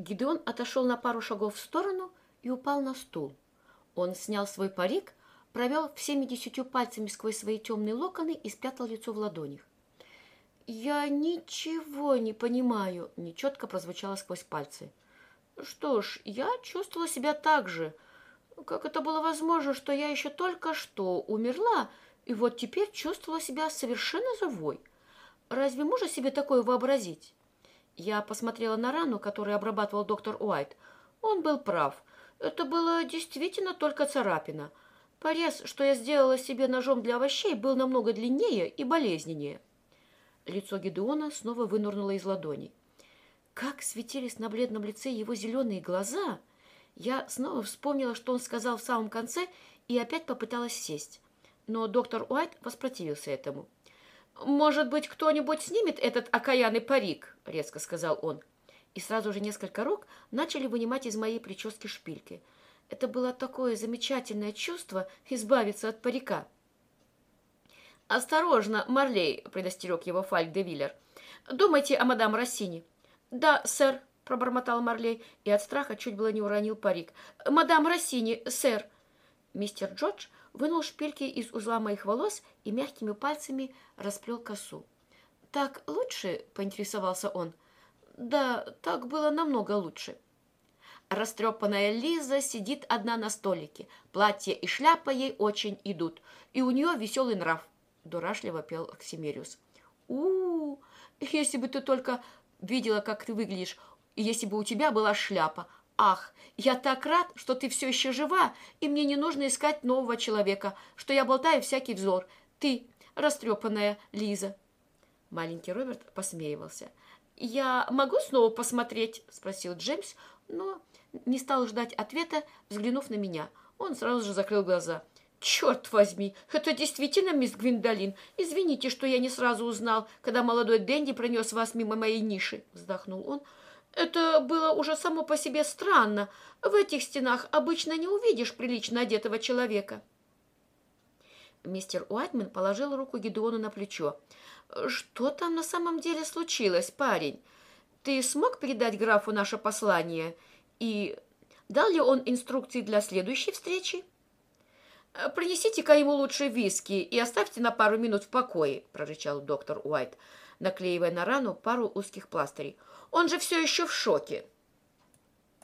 Гидеон отошел на пару шагов в сторону и упал на стул. Он снял свой парик, провел всеми десятью пальцами сквозь свои темные локоны и спрятал лицо в ладонях. «Я ничего не понимаю», — нечетко прозвучало сквозь пальцы. «Что ж, я чувствовала себя так же. Как это было возможно, что я еще только что умерла, и вот теперь чувствовала себя совершенно живой? Разве можно себе такое вообразить?» Я посмотрела на рану, которую обрабатывал доктор Уайт. Он был прав. Это было действительно только царапина. Порез, что я сделала себе ножом для овощей, был намного длиннее и болезненнее. Лицо Гедеона снова вынурнуло из ладоней. Как светились на бледном лице его зеленые глаза! Я снова вспомнила, что он сказал в самом конце, и опять попыталась сесть. Но доктор Уайт воспротивился этому. «Может быть, кто-нибудь снимет этот окаянный парик?» — резко сказал он. И сразу же несколько рук начали вынимать из моей прически шпильки. Это было такое замечательное чувство избавиться от парика. «Осторожно, Марлей!» — предостерег его Фальк де Виллер. «Думайте о мадам Рассини». «Да, сэр», — пробормотал Марлей, и от страха чуть было не уронил парик. «Мадам Рассини, сэр». Мистер Джордж вынул шпильки из узла моих волос и мягкими пальцами расплел косу. «Так лучше?» — поинтересовался он. «Да, так было намного лучше». Растрепанная Лиза сидит одна на столике. Платье и шляпа ей очень идут, и у нее веселый нрав, — дурашливо пел Оксимериус. у у если бы ты только видела, как ты выглядишь, если бы у тебя была шляпа, Ах, я так рад, что ты все еще жива, и мне не нужно искать нового человека, что я болтаю всякий взор. Ты, растрепанная Лиза. Маленький Роберт посмеивался. «Я могу снова посмотреть?» – спросил Джеймс, но не стал ждать ответа, взглянув на меня. Он сразу же закрыл глаза. «Черт возьми, это действительно мисс Гвиндолин. Извините, что я не сразу узнал, когда молодой Дэнди пронес вас мимо моей ниши», – вздохнул он, – это было уже само по себе странно. В этих стенах обычно не увидишь прилично одетого человека. Мистер Уайтман положил руку Гедеону на плечо. «Что там на самом деле случилось, парень? Ты смог передать графу наше послание? И дал ли он инструкции для следующей встречи?» «Принесите-ка ему лучше виски и оставьте на пару минут в покое», – прорычал доктор Уайт, наклеивая на рану пару узких пластырей. Он же все еще в шоке.